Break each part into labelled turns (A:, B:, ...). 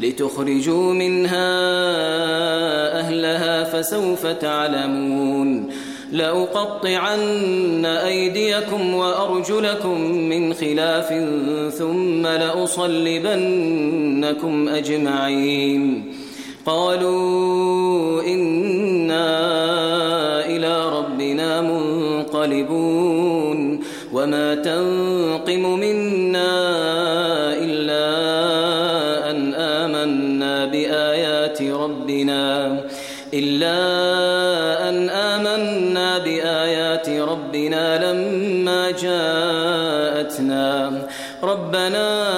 A: لتخرجوا منها أهلها فسوف تعلمون لأقطعن أيديكم وأرجلكم من خلاف ثم لأصلبنكم أجمعين قالوا إنا إلى ربنا منقلبون وما تنقم منا آيات ربنا إلا أن آمنا بآيات ربنا لما جاءتنا. ربنا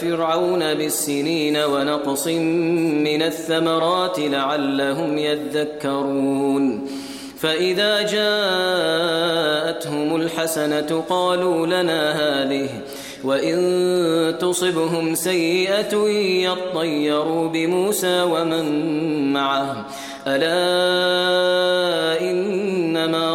A: فرعون بالسنين ونقص من الثمرات لعلهم يذكرون. فإذا جاءتهم الحسنة قالوا لنا هذه وإن تصبهم سيئة يطيروا بموسى ومن معه. ألا إنما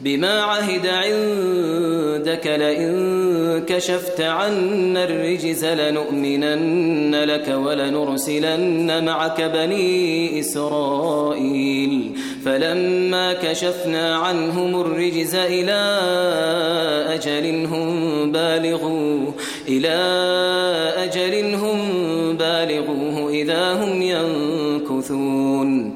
A: بما عهد عندك لئن كشفت عنا الرجز لنؤمنن لك ولنرسلن معك بني إسرائيل. فلما كشفنا عنهم الرجز إلى أجل هم بالغوه إلى أجل هم بالغوه إذا هم ينكثون.